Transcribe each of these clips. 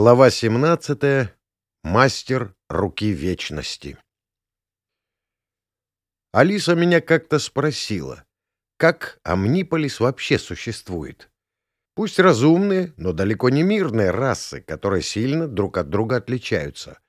Глава 17. Мастер руки вечности. Алиса меня как-то спросила, как Амниполис вообще существует. Пусть разумные, но далеко не мирные расы, которые сильно друг от друга отличаются.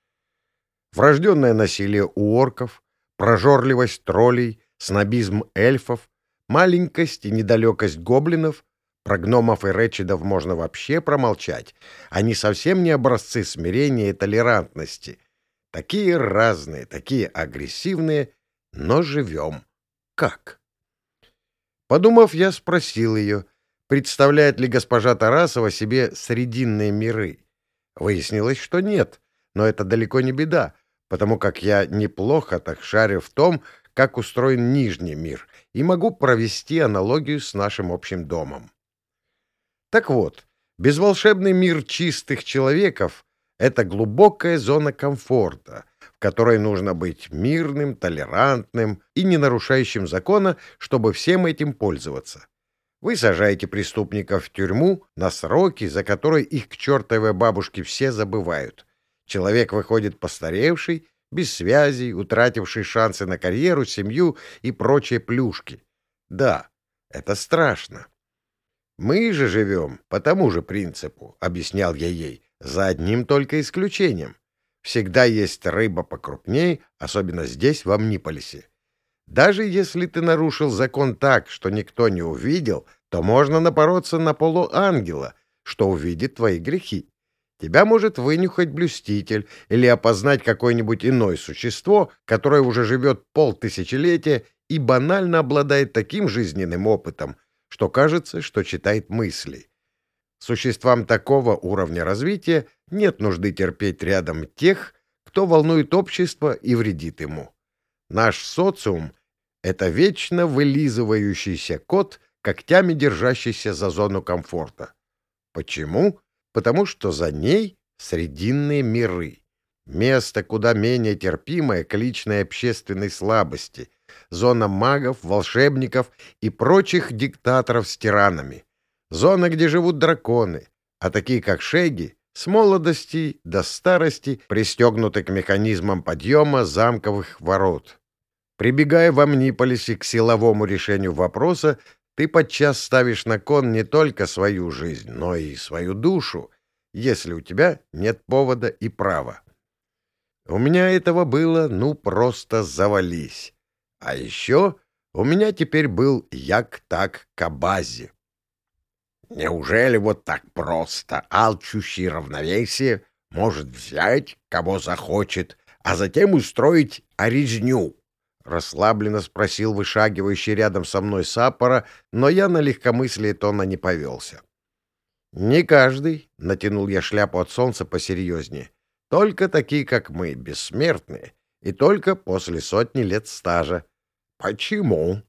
Врожденное насилие у орков, прожорливость троллей, снобизм эльфов, маленькость и недалекость гоблинов про гномов и речидов можно вообще промолчать. Они совсем не образцы смирения и толерантности. Такие разные, такие агрессивные, но живем. Как? Подумав, я спросил ее, представляет ли госпожа Тарасова себе срединные миры. Выяснилось, что нет, но это далеко не беда, потому как я неплохо так шарю в том, как устроен Нижний мир, и могу провести аналогию с нашим общим домом. Так вот, безволшебный мир чистых человеков — это глубокая зона комфорта, в которой нужно быть мирным, толерантным и не нарушающим закона, чтобы всем этим пользоваться. Вы сажаете преступников в тюрьму на сроки, за которые их к чертовой бабушке все забывают. Человек выходит постаревший, без связей, утративший шансы на карьеру, семью и прочие плюшки. Да, это страшно. Мы же живем по тому же принципу, — объяснял я ей, — за одним только исключением. Всегда есть рыба покрупней, особенно здесь, в Амниполисе. Даже если ты нарушил закон так, что никто не увидел, то можно напороться на полуангела, что увидит твои грехи. Тебя может вынюхать блюститель или опознать какое-нибудь иное существо, которое уже живет полтысячелетия и банально обладает таким жизненным опытом, что кажется, что читает мысли. Существам такого уровня развития нет нужды терпеть рядом тех, кто волнует общество и вредит ему. Наш социум — это вечно вылизывающийся кот, когтями держащийся за зону комфорта. Почему? Потому что за ней срединные миры. Место куда менее терпимое к личной общественной слабости, зона магов, волшебников и прочих диктаторов с тиранами, зона, где живут драконы, а такие как Шеги с молодости до старости пристегнуты к механизмам подъема замковых ворот. Прибегая в Амниполисе к силовому решению вопроса, ты подчас ставишь на кон не только свою жизнь, но и свою душу, если у тебя нет повода и права. У меня этого было, ну, просто завались. А еще у меня теперь был як-так кабази. Неужели вот так просто алчущий равновесие может взять, кого захочет, а затем устроитьорезню? Расслабленно спросил вышагивающий рядом со мной сапора, но я на легкомыслие тона не повелся. «Не каждый», — натянул я шляпу от солнца посерьезнее, — «только такие, как мы, бессмертные, и только после сотни лет стажа. Почему?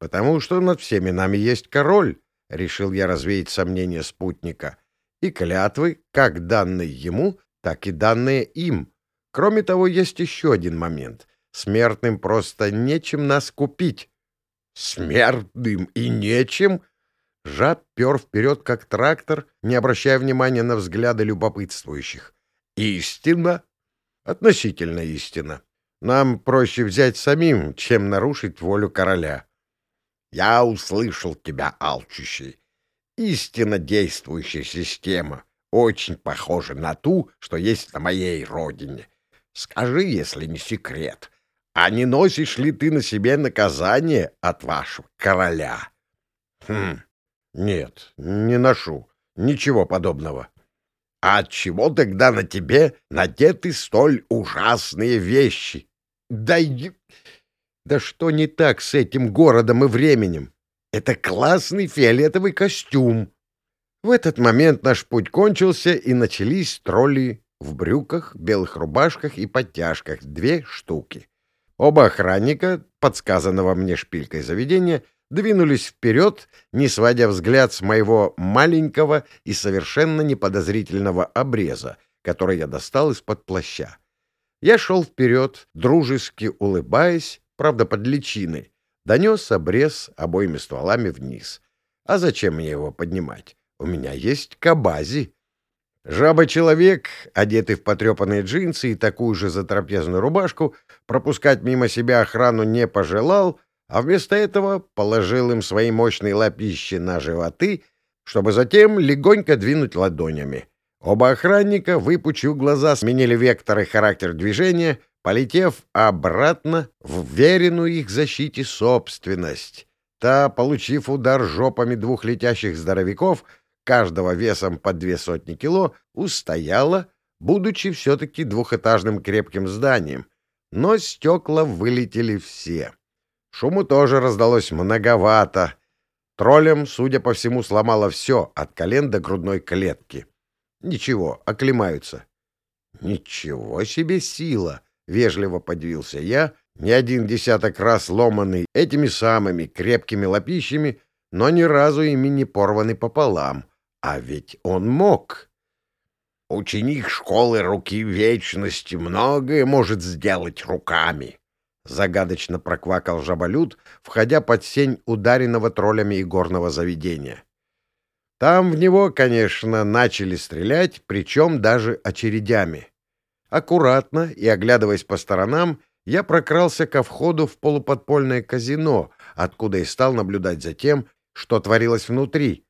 Потому что над всеми нами есть король, решил я развеять сомнения спутника. И клятвы, как данные ему, так и данные им. Кроме того, есть еще один момент. Смертным просто нечем нас купить. Смертным и нечем? Жаб пер вперед, как трактор, не обращая внимания на взгляды любопытствующих. Истина? Относительно истина. Нам проще взять самим, чем нарушить волю короля. Я услышал тебя, алчущий. Истинно действующая система очень похожа на ту, что есть на моей родине. Скажи, если не секрет, а не носишь ли ты на себе наказание от вашего короля? Хм, нет, не ношу. Ничего подобного. А от чего тогда на тебе надеты столь ужасные вещи? Да, да что не так с этим городом и временем? Это классный фиолетовый костюм. В этот момент наш путь кончился, и начались тролли в брюках, белых рубашках и подтяжках, две штуки. Оба охранника, подсказанного мне шпилькой заведения, двинулись вперед, не сводя взгляд с моего маленького и совершенно неподозрительного обреза, который я достал из-под плаща. Я шел вперед, дружески улыбаясь, правда, под личиной, донес обрез обоими стволами вниз. А зачем мне его поднимать? У меня есть кабази. Жаба-человек, одетый в потрепанные джинсы и такую же затрапезную рубашку, пропускать мимо себя охрану не пожелал, а вместо этого положил им свои мощные лапищи на животы, чтобы затем легонько двинуть ладонями. Оба охранника, выпучив глаза, сменили вектор и характер движения, полетев обратно в веренную их защите собственность. Та, получив удар жопами двух летящих здоровяков, каждого весом по две сотни кило, устояла, будучи все-таки двухэтажным крепким зданием, но стекла вылетели все. Шуму тоже раздалось многовато. Троллем, судя по всему, сломало все, от колен до грудной клетки. Ничего, оклемаются. Ничего себе сила! — вежливо подивился я, не один десяток раз ломанный этими самыми крепкими лопищами, но ни разу ими не порваны пополам. А ведь он мог. Ученик школы руки вечности многое может сделать руками. Загадочно проквакал жаболют, входя под сень ударенного троллями игорного заведения. Там в него, конечно, начали стрелять, причем даже очередями. Аккуратно и оглядываясь по сторонам, я прокрался ко входу в полуподпольное казино, откуда и стал наблюдать за тем, что творилось внутри.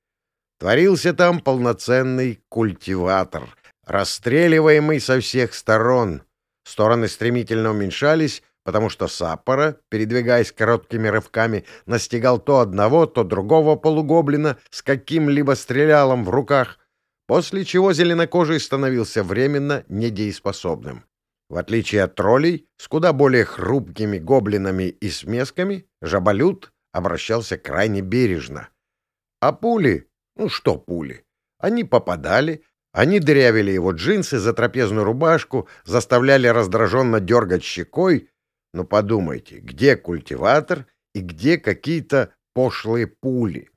Творился там полноценный культиватор, расстреливаемый со всех сторон. Стороны стремительно уменьшались, потому что Саппора, передвигаясь короткими рывками, настигал то одного, то другого полугоблина с каким-либо стрелялом в руках, после чего зеленокожий становился временно недееспособным. В отличие от троллей, с куда более хрупкими гоблинами и смесками, жаболют обращался крайне бережно. А пули? Ну что пули? Они попадали, они дырявили его джинсы за трапезную рубашку, заставляли раздраженно дергать щекой. Но подумайте, где культиватор и где какие-то пошлые пули?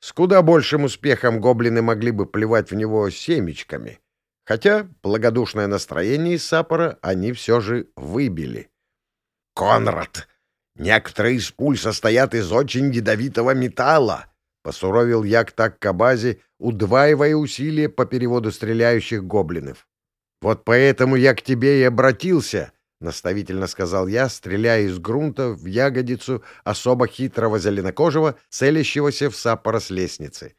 С куда большим успехом гоблины могли бы плевать в него семечками — Хотя благодушное настроение из Сапора они все же выбили. «Конрад, некоторые из пуль состоят из очень ядовитого металла», — посуровил Як так Кабази, удваивая усилия по переводу стреляющих гоблинов. «Вот поэтому я к тебе и обратился», — наставительно сказал я, стреляя из грунта в ягодицу особо хитрого зеленокожего, целящегося в Сапора с лестницы.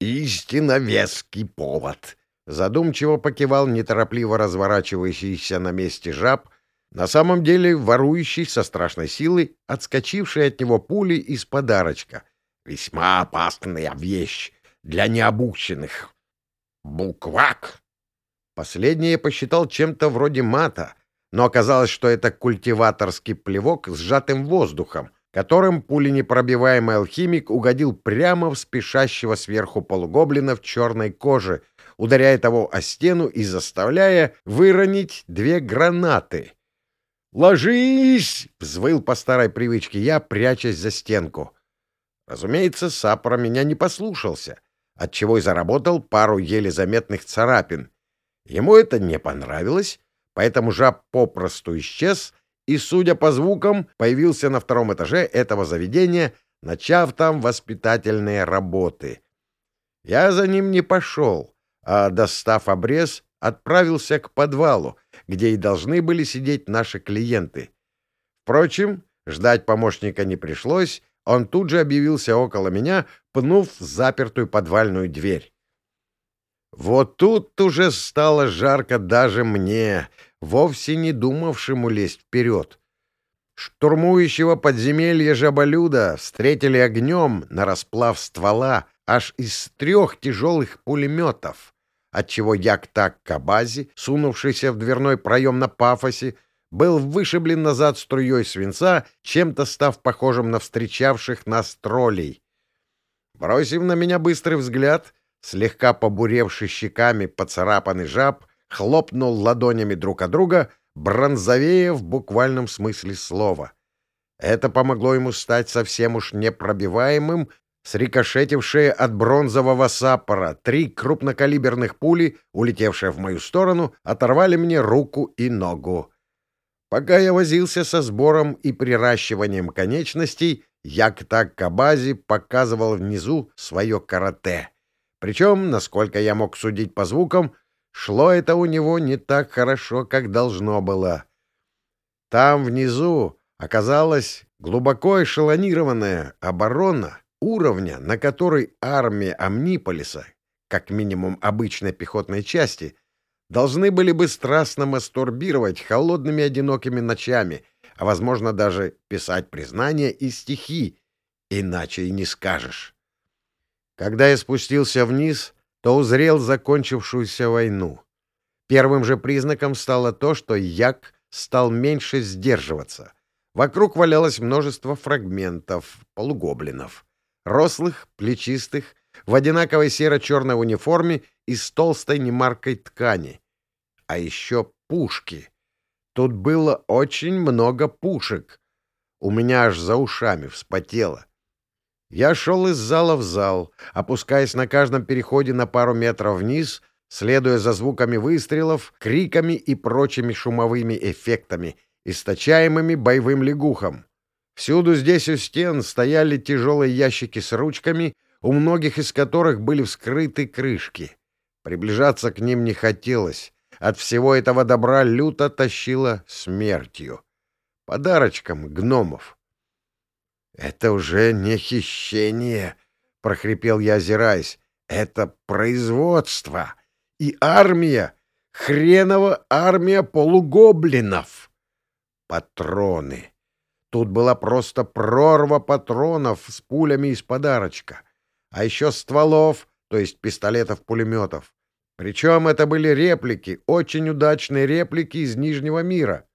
«Истинно веский повод», Задумчиво покивал неторопливо разворачивающийся на месте жаб, на самом деле ворующий со страшной силой, отскочивший от него пули из подарочка. Весьма опасная вещь для необученных. Буквак! Последнее посчитал чем-то вроде мата, но оказалось, что это культиваторский плевок с сжатым воздухом, которым пуленепробиваемый алхимик угодил прямо в спешащего сверху полугоблина в черной коже — ударяя того о стену и заставляя выронить две гранаты. «Ложись!» — взвыл по старой привычке я, прячась за стенку. Разумеется, Сапора меня не послушался, отчего и заработал пару еле заметных царапин. Ему это не понравилось, поэтому жаб попросту исчез и, судя по звукам, появился на втором этаже этого заведения, начав там воспитательные работы. Я за ним не пошел а, достав обрез, отправился к подвалу, где и должны были сидеть наши клиенты. Впрочем, ждать помощника не пришлось, он тут же объявился около меня, пнув запертую подвальную дверь. Вот тут уже стало жарко даже мне, вовсе не думавшему лезть вперед. Штурмующего подземелья жаболюда встретили огнем на расплав ствола аж из трех тяжелых пулеметов отчего Як-Так Кабази, сунувшийся в дверной проем на пафосе, был вышиблен назад струей свинца, чем-то став похожим на встречавших нас троллей. Бросив на меня быстрый взгляд, слегка побуревший щеками поцарапанный жаб хлопнул ладонями друг от друга, бронзовее в буквальном смысле слова. Это помогло ему стать совсем уж непробиваемым срикошетившие от бронзового саппора три крупнокалиберных пули, улетевшие в мою сторону, оторвали мне руку и ногу. Пока я возился со сбором и приращиванием конечностей, Як-Так Кабази показывал внизу свое карате. Причем, насколько я мог судить по звукам, шло это у него не так хорошо, как должно было. Там внизу оказалась глубоко эшелонированная оборона уровня, на который армия Амниполиса, как минимум обычной пехотной части, должны были бы страстно мастурбировать холодными одинокими ночами, а, возможно, даже писать признания и стихи, иначе и не скажешь. Когда я спустился вниз, то узрел закончившуюся войну. Первым же признаком стало то, что Як стал меньше сдерживаться. Вокруг валялось множество фрагментов, полугоблинов. Рослых, плечистых, в одинаковой серо-черной униформе и с толстой немаркой ткани. А еще пушки. Тут было очень много пушек. У меня аж за ушами вспотело. Я шел из зала в зал, опускаясь на каждом переходе на пару метров вниз, следуя за звуками выстрелов, криками и прочими шумовыми эффектами, источаемыми боевым лягухом. Всюду здесь у стен стояли тяжелые ящики с ручками, у многих из которых были вскрыты крышки. Приближаться к ним не хотелось. От всего этого добра люто тащило смертью. Подарочком гномов. «Это уже не хищение», — прохрипел я, озираясь. «Это производство и армия, хренова армия полугоблинов». Патроны. Тут была просто прорва патронов с пулями из подарочка. А еще стволов, то есть пистолетов-пулеметов. Причем это были реплики, очень удачные реплики из Нижнего мира.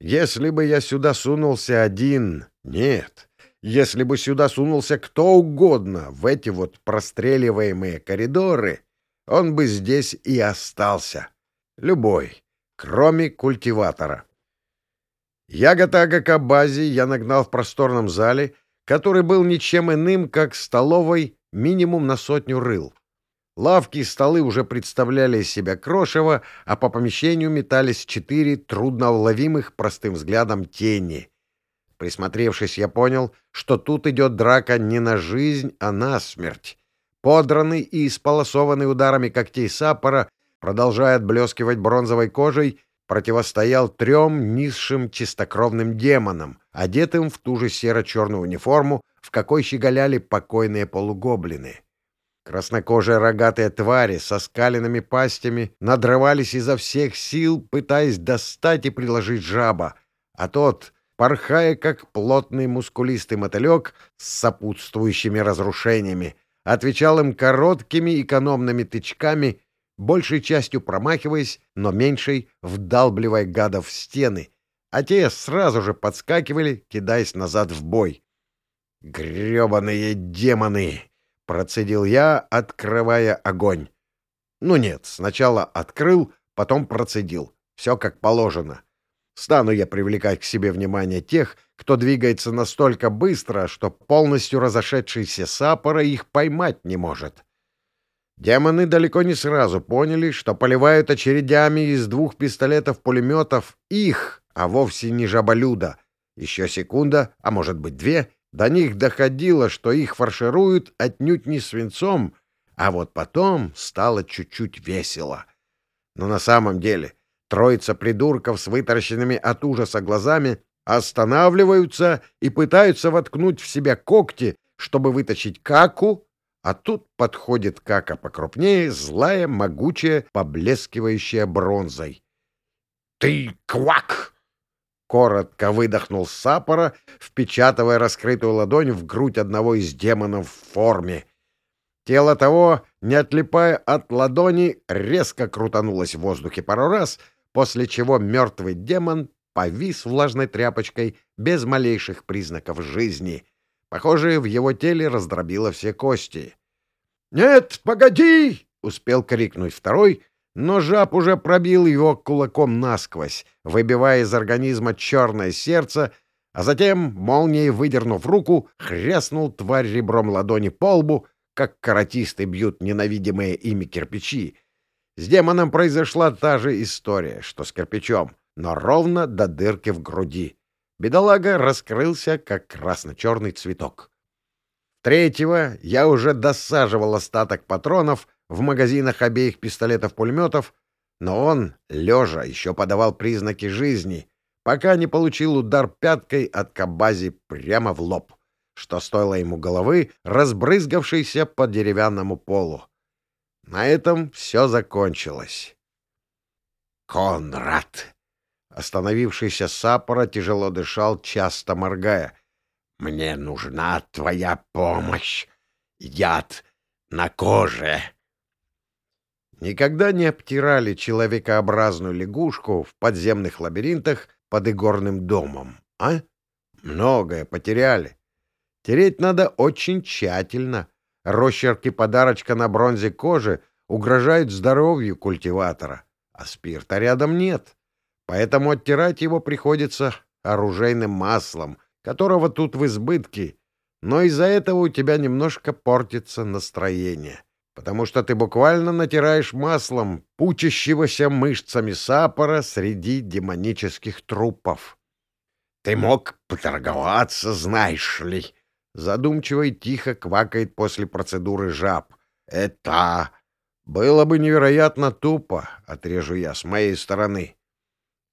Если бы я сюда сунулся один... Нет. Если бы сюда сунулся кто угодно в эти вот простреливаемые коридоры, он бы здесь и остался. Любой, кроме культиватора. Яготага Кабази я нагнал в просторном зале, который был ничем иным, как столовой минимум на сотню рыл. Лавки и столы уже представляли из себя крошево, а по помещению метались четыре трудноуловимых простым взглядом тени. Присмотревшись, я понял, что тут идет драка не на жизнь, а на смерть. Подранный и исполосованный ударами когтей саппора, продолжая отблескивать бронзовой кожей, противостоял трем низшим чистокровным демонам, одетым в ту же серо-черную униформу, в какой щеголяли покойные полугоблины. Краснокожие рогатые твари со скаленными пастями надрывались изо всех сил, пытаясь достать и приложить жаба, а тот, порхая как плотный мускулистый мотылек с сопутствующими разрушениями, отвечал им короткими экономными тычками большей частью промахиваясь, но меньшей вдалбливая гадов в стены, а те сразу же подскакивали, кидаясь назад в бой. «Гребаные демоны!» — процедил я, открывая огонь. Ну нет, сначала открыл, потом процедил. Все как положено. Стану я привлекать к себе внимание тех, кто двигается настолько быстро, что полностью разошедшийся сапора их поймать не может. Демоны далеко не сразу поняли, что поливают очередями из двух пистолетов-пулеметов их, а вовсе не жаболюда. Еще секунда, а может быть две, до них доходило, что их фаршируют отнюдь не свинцом, а вот потом стало чуть-чуть весело. Но на самом деле троица придурков с вытаращенными от ужаса глазами останавливаются и пытаются воткнуть в себя когти, чтобы вытащить каку, а тут подходит кака покрупнее, злая, могучая, поблескивающая бронзой. «Ты квак!» Коротко выдохнул Сапора, впечатывая раскрытую ладонь в грудь одного из демонов в форме. Тело того, не отлипая от ладони, резко крутанулось в воздухе пару раз, после чего мертвый демон повис влажной тряпочкой без малейших признаков жизни — Похоже, в его теле раздробило все кости. «Нет, погоди!» — успел крикнуть второй, но жаб уже пробил его кулаком насквозь, выбивая из организма черное сердце, а затем, молнией выдернув руку, хряснул тварь ребром ладони по лбу, как каратисты бьют ненавидимые ими кирпичи. С демоном произошла та же история, что с кирпичом, но ровно до дырки в груди. Бедолага раскрылся, как красно-черный цветок. Третьего я уже досаживал остаток патронов в магазинах обеих пистолетов-пулеметов, но он, лежа, еще подавал признаки жизни, пока не получил удар пяткой от Кабази прямо в лоб, что стоило ему головы, разбрызгавшейся по деревянному полу. На этом все закончилось. «Конрад!» Остановившийся Сапора тяжело дышал, часто моргая. «Мне нужна твоя помощь. Яд на коже!» Никогда не обтирали человекообразную лягушку в подземных лабиринтах под игорным домом, а? Многое потеряли. Тереть надо очень тщательно. Росчерки подарочка на бронзе кожи угрожают здоровью культиватора, а спирта рядом нет. Поэтому оттирать его приходится оружейным маслом, которого тут в избытке, но из-за этого у тебя немножко портится настроение, потому что ты буквально натираешь маслом пучащегося мышцами сапора среди демонических трупов. Ты мог поторговаться, знаешь ли, Задумчиво и тихо квакает после процедуры жаб. «Это было бы невероятно тупо», — отрежу я с моей стороны.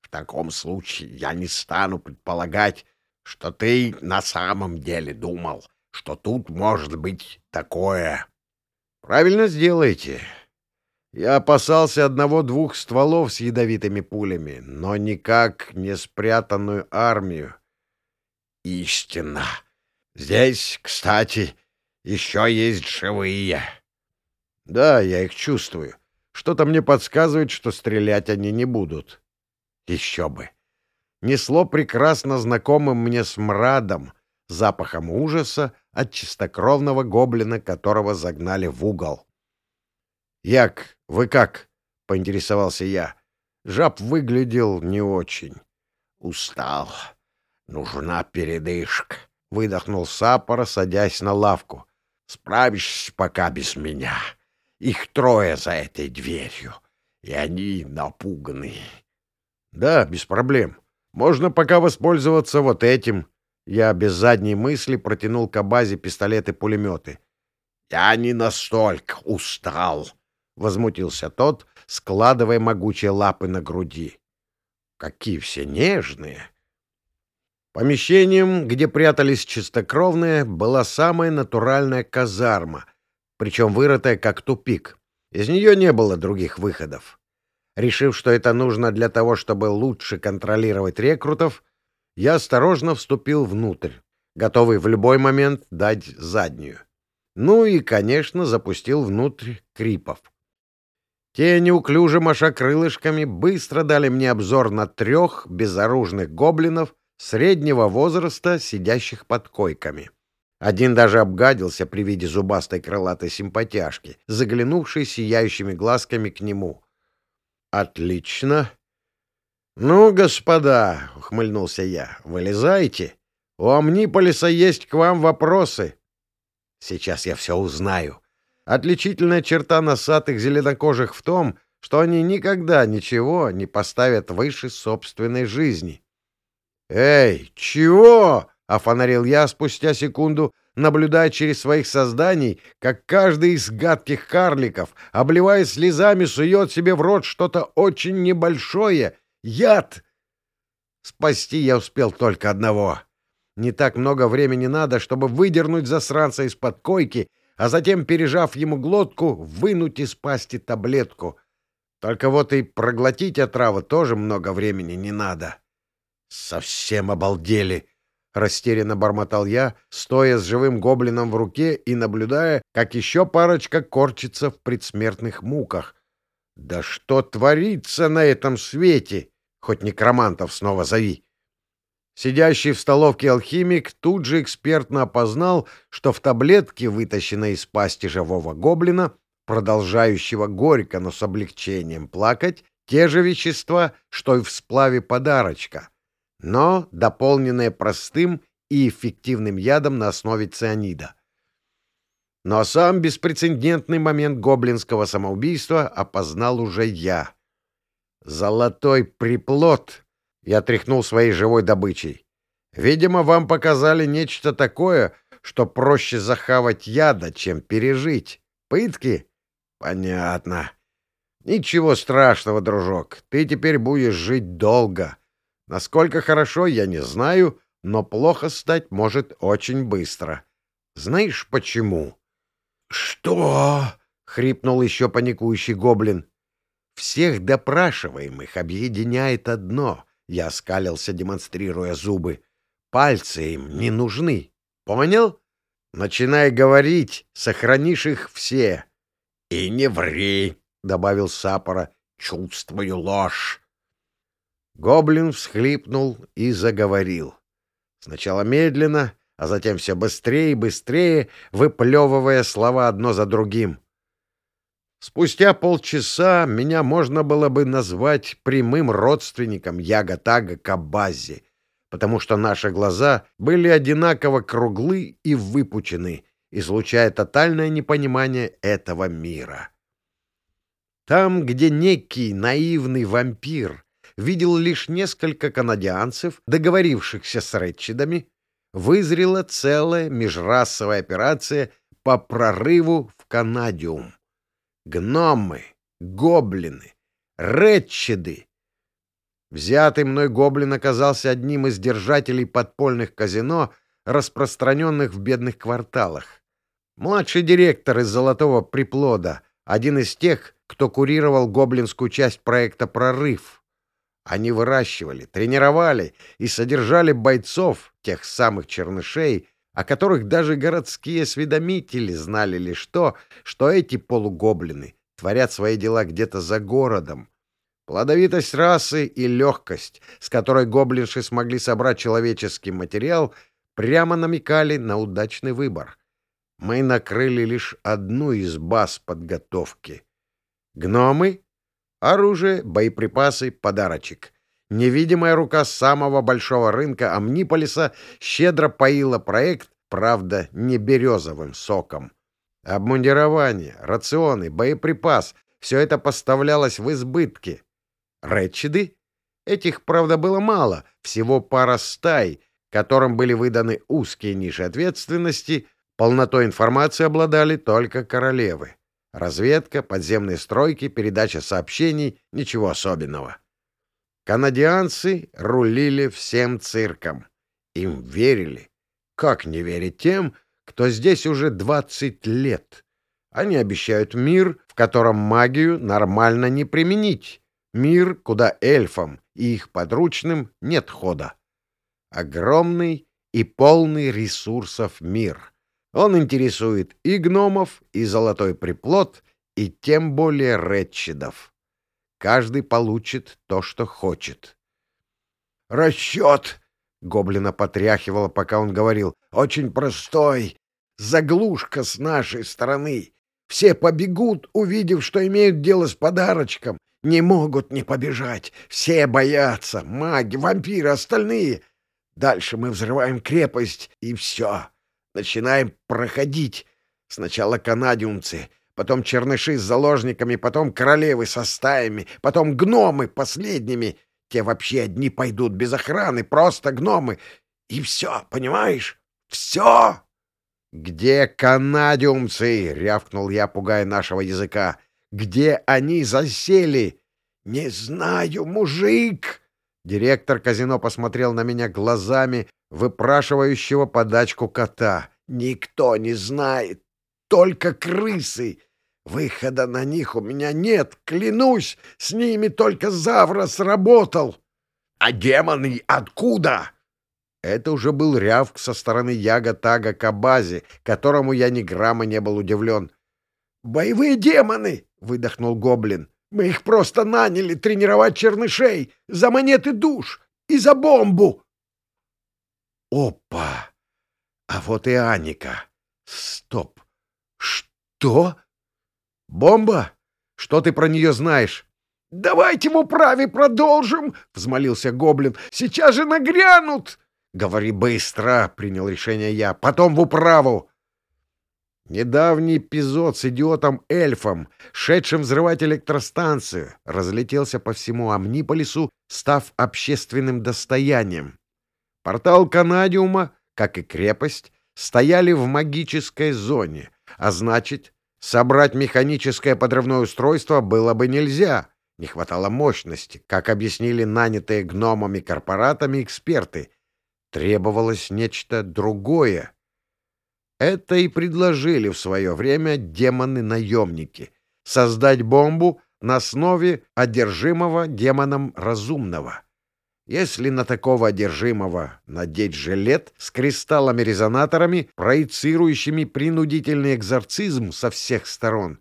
«В таком случае я не стану предполагать, что ты на самом деле думал, что тут может быть такое». «Правильно сделаете. Я опасался одного-двух стволов с ядовитыми пулями, но никак не спрятанную армию». «Истинно!» Здесь, кстати, еще есть живые. Да, я их чувствую. Что-то мне подсказывает, что стрелять они не будут. Еще бы. Несло прекрасно знакомым мне смрадом, запахом ужаса от чистокровного гоблина, которого загнали в угол. «Як, вы как?» — поинтересовался я. Жаб выглядел не очень. «Устал. Нужна передышка. — выдохнул Сапора, садясь на лавку. — Справишься пока без меня. Их трое за этой дверью, и они напуганы. — Да, без проблем. Можно пока воспользоваться вот этим. Я без задней мысли протянул к базе пистолеты-пулеметы. — Я не настолько устал, — возмутился тот, складывая могучие лапы на груди. — Какие все нежные! — Помещением, где прятались чистокровные, была самая натуральная казарма, причем вырытая как тупик. Из нее не было других выходов. Решив, что это нужно для того, чтобы лучше контролировать рекрутов, я осторожно вступил внутрь, готовый в любой момент дать заднюю. Ну и, конечно, запустил внутрь крипов. Те, неуклюже маша крылышками, быстро дали мне обзор на трех безоружных гоблинов — среднего возраста, сидящих под койками. Один даже обгадился при виде зубастой крылатой симпатяшки, заглянувшей сияющими глазками к нему. «Отлично!» «Ну, господа», — ухмыльнулся я, — «вылезайте. У Амниполиса есть к вам вопросы». «Сейчас я все узнаю. Отличительная черта носатых зеленокожих в том, что они никогда ничего не поставят выше собственной жизни». «Эй, чего?» — офонарил я спустя секунду, наблюдая через своих созданий, как каждый из гадких карликов, обливаясь слезами, сует себе в рот что-то очень небольшое — яд. Спасти я успел только одного. Не так много времени надо, чтобы выдернуть засранца из-под койки, а затем, пережав ему глотку, вынуть из пасти таблетку. Только вот и проглотить отраву тоже много времени не надо. «Совсем обалдели!» — растерянно бормотал я, стоя с живым гоблином в руке и наблюдая, как еще парочка корчится в предсмертных муках. «Да что творится на этом свете? Хоть некромантов снова зови!» Сидящий в столовке алхимик тут же экспертно опознал, что в таблетке, вытащенной из пасти живого гоблина, продолжающего горько, но с облегчением плакать, те же вещества, что и в сплаве подарочка — но дополненное простым и эффективным ядом на основе цианида. Но сам беспрецедентный момент гоблинского самоубийства опознал уже я. «Золотой приплод!» — я тряхнул своей живой добычей. «Видимо, вам показали нечто такое, что проще захавать яда, чем пережить. Пытки? Понятно. Ничего страшного, дружок. Ты теперь будешь жить долго. Насколько хорошо, я не знаю, но плохо стать может очень быстро. Знаешь почему? — Что? — хрипнул еще паникующий гоблин. — Всех допрашиваемых объединяет одно. Я скалился, демонстрируя зубы. Пальцы им не нужны. Понял? Начинай говорить, сохранишь их все. — И не ври, — добавил Сапора. — Чувствую ложь. Гоблин всхлипнул и заговорил. Сначала медленно, а затем все быстрее и быстрее, выплевывая слова одно за другим. Спустя полчаса меня можно было бы назвать прямым родственником Яготага Кабази, потому что наши глаза были одинаково круглы и выпучены, излучая тотальное непонимание этого мира. Там, где некий наивный вампир видел лишь несколько канадианцев, договорившихся с Ретчидами, вызрела целая межрасовая операция по прорыву в Канадиум. Гномы, гоблины, ретчиды. Взятый мной гоблин оказался одним из держателей подпольных казино, распространенных в бедных кварталах. Младший директор из «Золотого приплода», один из тех, кто курировал гоблинскую часть проекта «Прорыв». Они выращивали, тренировали и содержали бойцов, тех самых чернышей, о которых даже городские осведомители знали лишь то, что эти полугоблины творят свои дела где-то за городом. Плодовитость расы и легкость, с которой гоблинши смогли собрать человеческий материал, прямо намекали на удачный выбор. Мы накрыли лишь одну из баз подготовки. Гномы Оружие, боеприпасы, подарочек. Невидимая рука самого большого рынка Амниполиса щедро поила проект, правда, не березовым соком. Обмундирование, рационы, боеприпас — все это поставлялось в избытке. Ретчиды? Этих, правда, было мало, всего пара стай, которым были выданы узкие ниши ответственности, полнотой информации обладали только королевы. Разведка, подземные стройки, передача сообщений — ничего особенного. Канадианцы рулили всем цирком. Им верили. Как не верить тем, кто здесь уже 20 лет? Они обещают мир, в котором магию нормально не применить. Мир, куда эльфам и их подручным нет хода. Огромный и полный ресурсов мир — он интересует и гномов, и золотой приплод, и тем более ретчидов. Каждый получит то, что хочет. «Расчет!» — гоблина потряхивала, пока он говорил. «Очень простой. Заглушка с нашей стороны. Все побегут, увидев, что имеют дело с подарочком. Не могут не побежать. Все боятся. Маги, вампиры, остальные. Дальше мы взрываем крепость, и все. Начинаем проходить. Сначала канадиумцы, потом черныши с заложниками, потом королевы со стаями, потом гномы последними. Те вообще одни пойдут без охраны, просто гномы. И все, понимаешь? Все! «Где канадиумцы?» — рявкнул я, пугая нашего языка. «Где они засели?» «Не знаю, мужик!» Директор казино посмотрел на меня глазами, выпрашивающего подачку кота. «Никто не знает, только крысы. Выхода на них у меня нет, клянусь, с ними только Завра сработал. А демоны откуда?» Это уже был рявк со стороны Яга-Тага Кабази, которому я ни грамма не был удивлен. «Боевые демоны!» — выдохнул гоблин. «Мы их просто наняли тренировать чернышей за монеты душ и за бомбу!» Опа! А вот и Аника. Стоп. Что? Бомба? Что ты про нее знаешь? «Давайте в управе продолжим!» — взмолился гоблин. «Сейчас же нагрянут!» «Говори быстро!» — принял решение я. «Потом в управу!» Недавний эпизод с идиотом-эльфом, шедшим взрывать электростанцию, разлетелся по всему Амниполису, став общественным достоянием. Портал Канадиума, как и крепость, стояли в магической зоне, а значит, собрать механическое подрывное устройство было бы нельзя. Не хватало мощности, как объяснили нанятые гномами-корпоратами эксперты. Требовалось нечто другое. Это и предложили в свое время демоны-наемники — создать бомбу на основе одержимого демоном разумного — если на такого одержимого надеть жилет с кристаллами-резонаторами, проецирующими принудительный экзорцизм со всех сторон,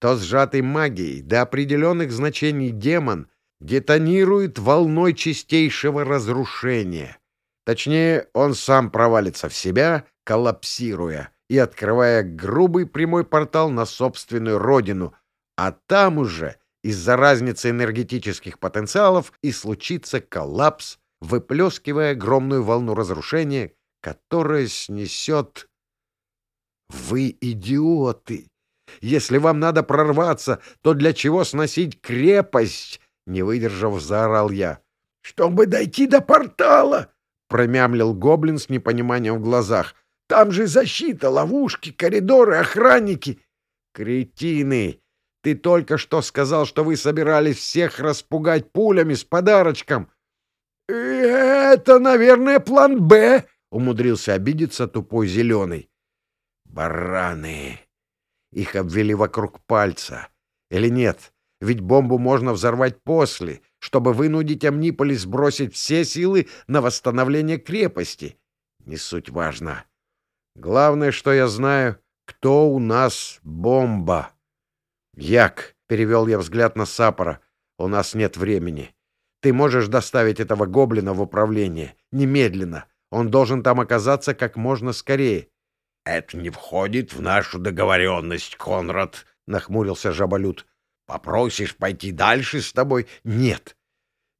то сжатый магией до определенных значений демон детонирует волной чистейшего разрушения. Точнее, он сам провалится в себя, коллапсируя и открывая грубый прямой портал на собственную родину, а там уже — из-за разницы энергетических потенциалов и случится коллапс, выплескивая огромную волну разрушения, которая снесет... Вы идиоты! Если вам надо прорваться, то для чего сносить крепость? Не выдержав, заорал я. — Чтобы дойти до портала! — промямлил гоблин с непониманием в глазах. — Там же защита, ловушки, коридоры, охранники. — Кретины! Ты только что сказал, что вы собирались всех распугать пулями с подарочком. — Это, наверное, план «Б», — умудрился обидеться тупой зеленый. — Бараны! Их обвели вокруг пальца. Или нет? Ведь бомбу можно взорвать после, чтобы вынудить Амниполис бросить все силы на восстановление крепости. Не суть важно. Главное, что я знаю, кто у нас бомба. «Як», — перевел я взгляд на Сапора, — «у нас нет времени. Ты можешь доставить этого гоблина в управление. Немедленно. Он должен там оказаться как можно скорее». «Это не входит в нашу договоренность, Конрад», — нахмурился Жаболют. «Попросишь пойти дальше с тобой?» «Нет.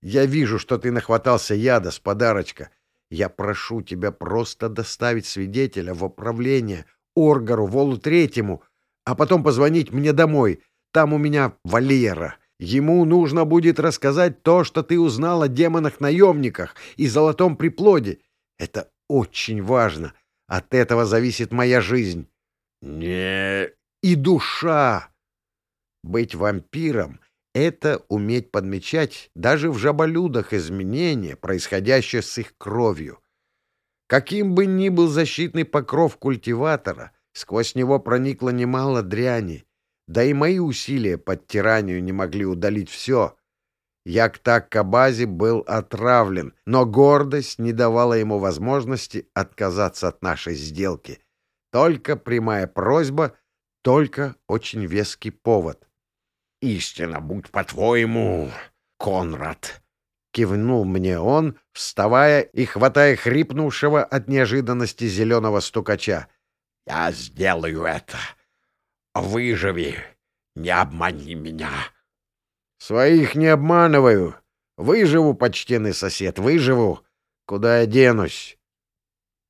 Я вижу, что ты нахватался яда с подарочка. Я прошу тебя просто доставить свидетеля в управление Оргару Волу Третьему, а потом позвонить мне домой. Там у меня Валера. Ему нужно будет рассказать то, что ты узнал о демонах-наемниках и золотом приплоде. Это очень важно. От этого зависит моя жизнь. Не... И душа. Быть вампиром — это уметь подмечать даже в жаболюдах изменения, происходящие с их кровью. Каким бы ни был защитный покров культиватора, Сквозь него проникло немало дряни, да и мои усилия под тиранию не могли удалить все. Як-так Кабази был отравлен, но гордость не давала ему возможности отказаться от нашей сделки. Только прямая просьба, только очень веский повод. — Истина, будь по-твоему, Конрад! — кивнул мне он, вставая и хватая хрипнувшего от неожиданности зеленого стукача. Я сделаю это. Выживи, не обмани меня. Своих не обманываю. Выживу, почтенный сосед, выживу. Куда я денусь?